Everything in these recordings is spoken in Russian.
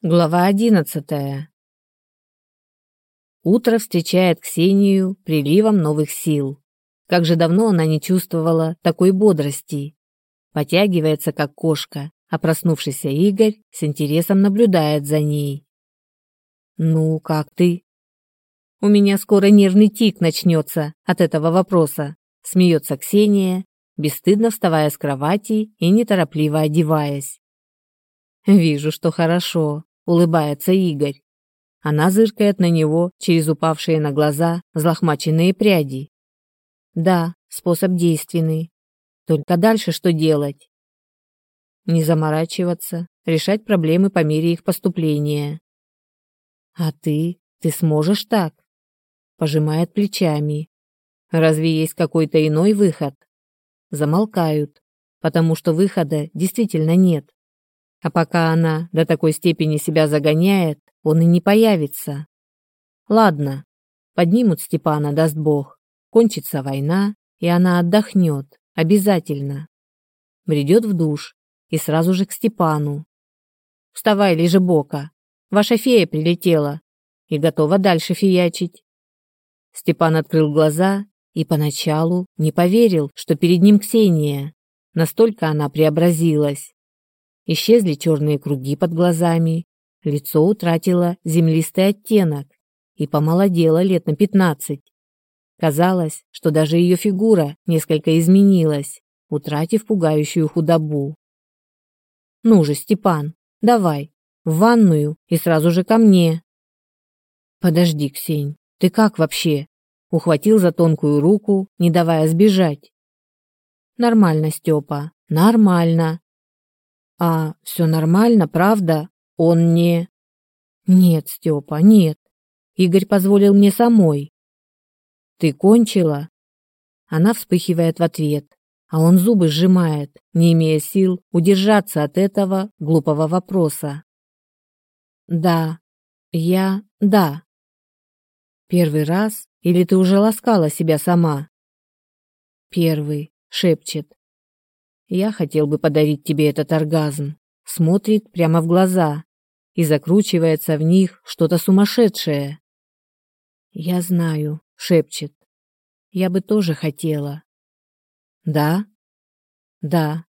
Глава одиннадцатая. Утро встречает Ксению приливом новых сил. Как же давно она не чувствовала такой бодрости. Потягивается, как кошка, а проснувшийся Игорь с интересом наблюдает за ней. «Ну, как ты?» «У меня скоро нервный тик начнется от этого вопроса», смеется Ксения, бесстыдно вставая с кровати и неторопливо одеваясь. «Вижу, что хорошо улыбается Игорь. Она зыркает на него через упавшие на глаза взлохмаченные пряди. Да, способ действенный. Только дальше что делать? Не заморачиваться, решать проблемы по мере их поступления. А ты, ты сможешь так? Пожимает плечами. Разве есть какой-то иной выход? Замолкают, потому что выхода действительно нет. А пока она до такой степени себя загоняет, он и не появится. Ладно, поднимут Степана, даст Бог. Кончится война, и она отдохнет, обязательно. Бредет в душ и сразу же к Степану. «Вставай, лежи бока. Ваша фея прилетела и готова дальше фиячить». Степан открыл глаза и поначалу не поверил, что перед ним Ксения. Настолько она преобразилась. Исчезли черные круги под глазами, лицо утратило землистый оттенок и помолодело лет на пятнадцать. Казалось, что даже ее фигура несколько изменилась, утратив пугающую худобу. «Ну же, Степан, давай, в ванную и сразу же ко мне». «Подожди, Ксень, ты как вообще?» Ухватил за тонкую руку, не давая сбежать. «Нормально, Степа, нормально. А все нормально, правда? Он не... Нет, Степа, нет. Игорь позволил мне самой. Ты кончила? Она вспыхивает в ответ, а он зубы сжимает, не имея сил удержаться от этого глупого вопроса. Да, я... да. Первый раз или ты уже ласкала себя сама? Первый, шепчет. Я хотел бы подарить тебе этот оргазм. Смотрит прямо в глаза и закручивается в них что-то сумасшедшее. Я знаю, шепчет. Я бы тоже хотела. Да? Да.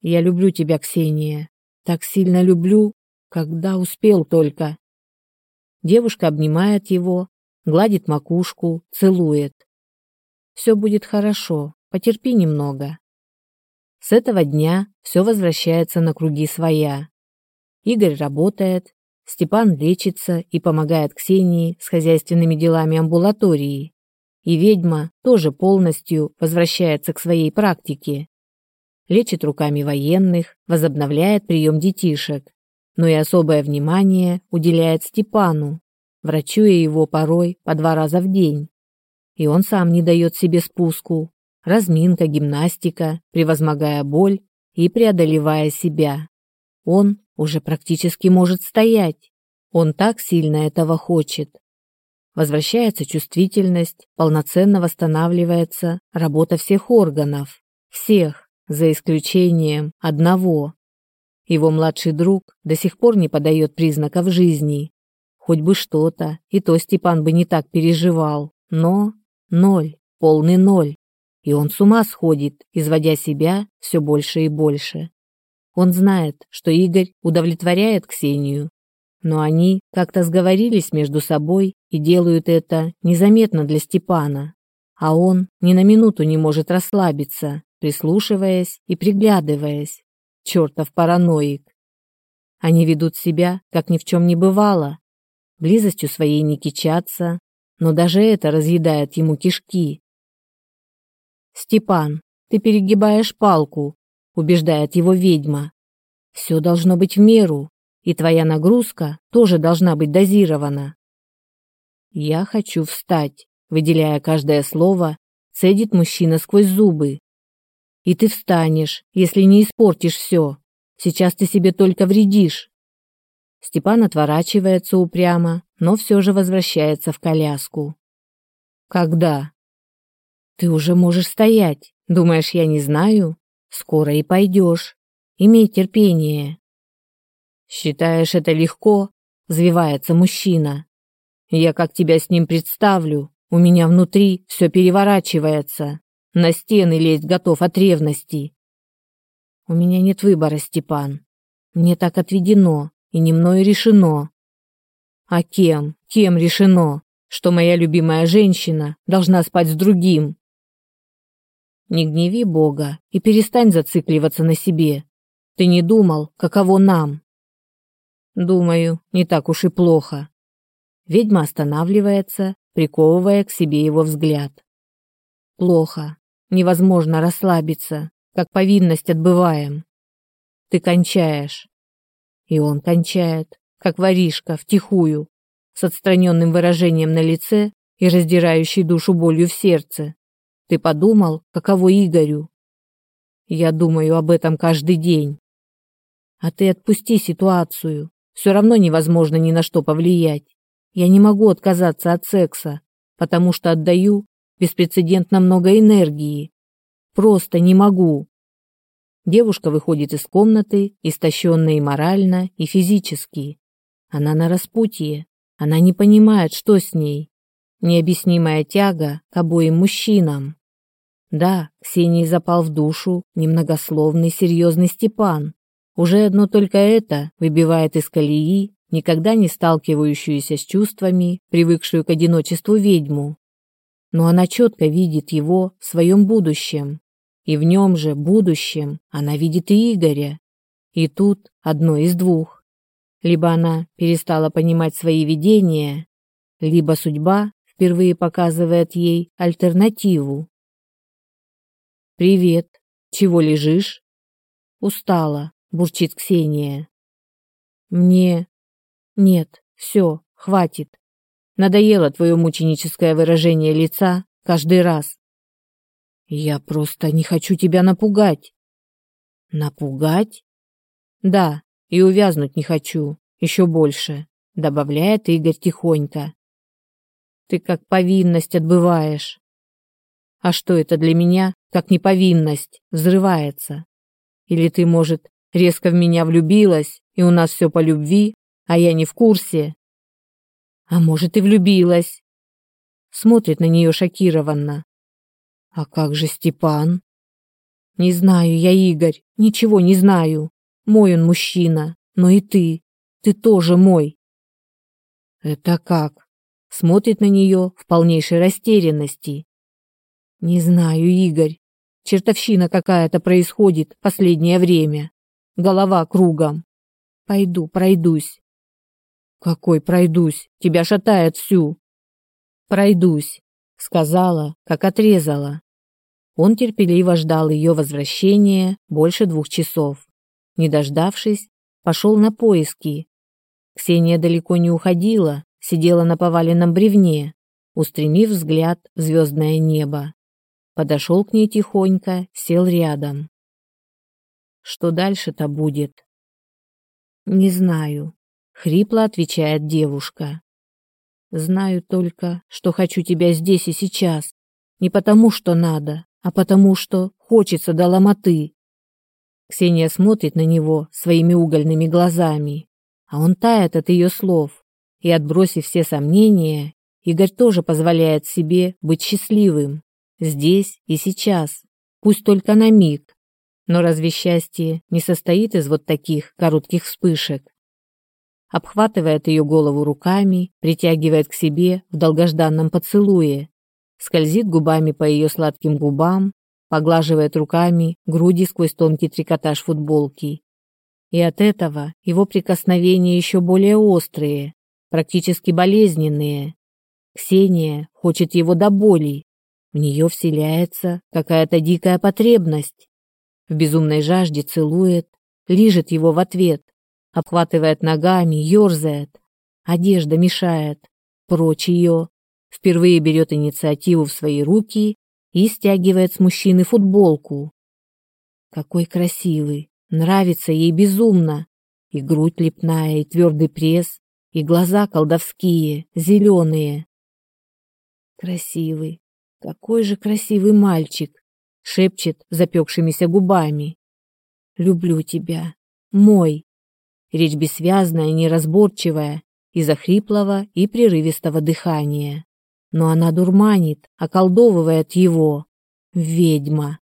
Я люблю тебя, Ксения. Так сильно люблю, когда успел только. Девушка обнимает его, гладит макушку, целует. Все будет хорошо, потерпи немного. С этого дня все возвращается на круги своя. Игорь работает, Степан лечится и помогает Ксении с хозяйственными делами амбулатории. И ведьма тоже полностью возвращается к своей практике. Лечит руками военных, возобновляет прием детишек, но и особое внимание уделяет Степану, врачуя его порой по два раза в день. И он сам не дает себе спуску, разминка, гимнастика, превозмогая боль и преодолевая себя. Он уже практически может стоять. Он так сильно этого хочет. Возвращается чувствительность, полноценно восстанавливается работа всех органов. Всех, за исключением одного. Его младший друг до сих пор не подает признаков жизни. Хоть бы что-то, и то Степан бы не так переживал. Но ноль, полный ноль и он с ума сходит, изводя себя все больше и больше. Он знает, что Игорь удовлетворяет Ксению, но они как-то сговорились между собой и делают это незаметно для Степана, а он ни на минуту не может расслабиться, прислушиваясь и приглядываясь. Чертов параноик. Они ведут себя, как ни в чем не бывало, близостью своей не кичатся, но даже это разъедает ему кишки. «Степан, ты перегибаешь палку», — убеждает его ведьма. «Все должно быть в меру, и твоя нагрузка тоже должна быть дозирована». «Я хочу встать», — выделяя каждое слово, цедит мужчина сквозь зубы. «И ты встанешь, если не испортишь все. Сейчас ты себе только вредишь». Степан отворачивается упрямо, но все же возвращается в коляску. «Когда?» Ты уже можешь стоять. Думаешь, я не знаю? Скоро и пойдешь. Имей терпение. Считаешь это легко? Звивается мужчина. Я как тебя с ним представлю, у меня внутри все переворачивается. На стены лезть готов от ревности. У меня нет выбора, Степан. Мне так отведено и не мною решено. А кем, кем решено, что моя любимая женщина должна спать с другим? Не гневи Бога и перестань зацикливаться на себе. Ты не думал, каково нам? Думаю, не так уж и плохо. Ведьма останавливается, приковывая к себе его взгляд. Плохо. Невозможно расслабиться, как повинность отбываем. Ты кончаешь. И он кончает, как воришка, втихую, с отстраненным выражением на лице и раздирающей душу болью в сердце. Ты подумал, каково Игорю? Я думаю об этом каждый день. А ты отпусти ситуацию. Все равно невозможно ни на что повлиять. Я не могу отказаться от секса, потому что отдаю беспрецедентно много энергии. Просто не могу. Девушка выходит из комнаты, истощенная и морально, и физически. Она на распутье. Она не понимает, что с ней. Необъяснимая тяга к обоим мужчинам. Да, Ксении запал в душу немногословный серьезный Степан. Уже одно только это выбивает из колеи никогда не сталкивающуюся с чувствами, привыкшую к одиночеству ведьму. Но она четко видит его в своем будущем. И в нем же, будущем, она видит и Игоря. И тут одно из двух. Либо она перестала понимать свои видения, либо судьба впервые показывает ей альтернативу. «Привет. Чего лежишь?» «Устала», — бурчит Ксения. «Мне нет, все, хватит. Надоело твое мученическое выражение лица каждый раз. Я просто не хочу тебя напугать. Напугать? Да, и увязнуть не хочу, еще больше, добавляет Игорь тихонько. Ты как повинность отбываешь. А что это для меня, как неповинность, взрывается? Или ты, может, резко в меня влюбилась, и у нас все по любви, а я не в курсе. А может, и влюбилась. Смотрит на нее шокированно. А как же Степан? Не знаю я, Игорь, ничего не знаю. Мой он мужчина, но и ты. Ты тоже мой. Это как? Смотрит на нее в полнейшей растерянности. Не знаю, Игорь. Чертовщина какая-то происходит последнее время. Голова кругом. Пойду, пройдусь. Какой пройдусь? Тебя шатает всю. Пройдусь, сказала, как отрезала. Он терпеливо ждал ее возвращения больше двух часов. Не дождавшись, пошел на поиски. Ксения далеко не уходила, сидела на поваленном бревне, устремив взгляд в звездное небо. Подошел к ней тихонько, сел рядом. Что дальше-то будет? Не знаю, Хрипло отвечает девушка. Знаю только, что хочу тебя здесь и сейчас. Не потому, что надо, а потому, что хочется до ломоты. Ксения смотрит на него своими угольными глазами, а он тает от ее слов. И, отбросив все сомнения, Игорь тоже позволяет себе быть счастливым. Здесь и сейчас. Пусть только на миг. Но разве счастье не состоит из вот таких коротких вспышек? обхватывает ее голову руками, притягивает к себе в долгожданном поцелуе, скользит губами по ее сладким губам, поглаживает руками груди сквозь тонкий трикотаж футболки. И от этого его прикосновения еще более острые, практически болезненные. Ксения хочет его до боли. В нее вселяется какая-то дикая потребность. В безумной жажде целует, лижет его в ответ, обхватывает ногами, ерзает. Одежда мешает. Прочь ее. Впервые берет инициативу в свои руки и стягивает с мужчины футболку. Какой красивый. Нравится ей безумно. И грудь лепная, и твердый пресс, и глаза колдовские, зеленые. Красивый. Какой же красивый мальчик, шепчет запекшимися губами. Люблю тебя. Мой. речь бессвязная, неразборчивая, из-за хриплого и прерывистого дыхания. Но она дурманит, околдовывает его. Ведьма.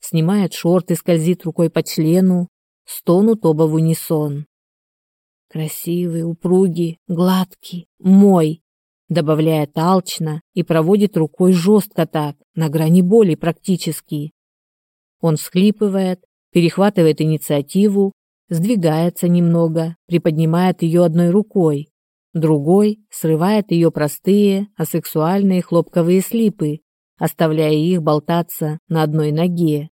Снимает шорты, скользит рукой по члену, стонут оба в унисон. Красивый, упругий, гладкий, мой, добавляет алчно и проводит рукой жестко так, на грани боли практически. Он всхлипывает, перехватывает инициативу, сдвигается немного, приподнимает ее одной рукой, другой срывает ее простые, асексуальные хлопковые слипы, оставляя их болтаться на одной ноге,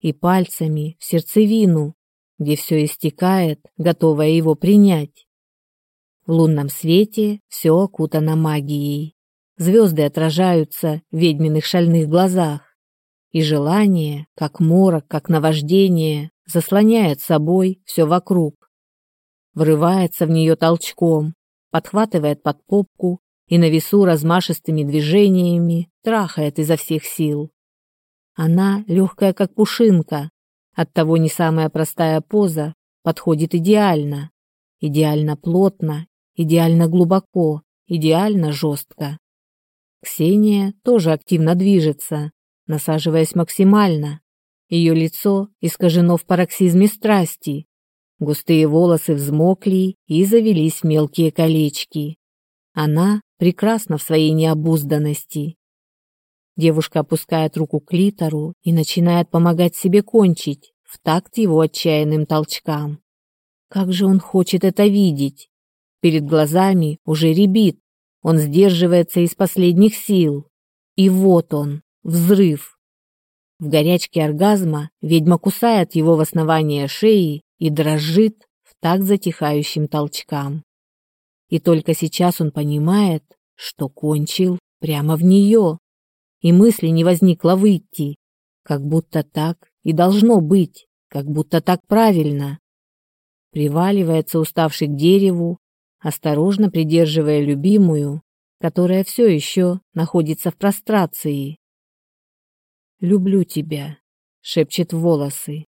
и пальцами в сердцевину, где все истекает, готовая его принять. В лунном свете все окутано магией. Звезды отражаются в ведьминых шальных глазах. И желание, как морок, как наваждение, заслоняет собой все вокруг. Врывается в нее толчком, подхватывает под попку и на весу размашистыми движениями трахает изо всех сил. Она легкая, как пушинка, оттого не самая простая поза подходит идеально, идеально плотно идеально глубоко, идеально жестко. Ксения тоже активно движется, насаживаясь максимально. Ее лицо искажено в пароксизме страсти. Густые волосы взмокли и завелись в мелкие колечки. Она прекрасна в своей необузданности. Девушка опускает руку к литеру и начинает помогать себе кончить в такт его отчаянным толчкам. Как же он хочет это видеть! Перед глазами уже рябит. Он сдерживается из последних сил. И вот он, взрыв. В горячке оргазма ведьма кусает его в основание шеи и дрожит в так затихающим толчкам. И только сейчас он понимает, что кончил прямо в нее. И мысли не возникло выйти, как будто так и должно быть, как будто так правильно. Приваливается уставший к дереву, осторожно придерживая любимую, которая все еще находится в прострации. «Люблю тебя», — шепчет волосы.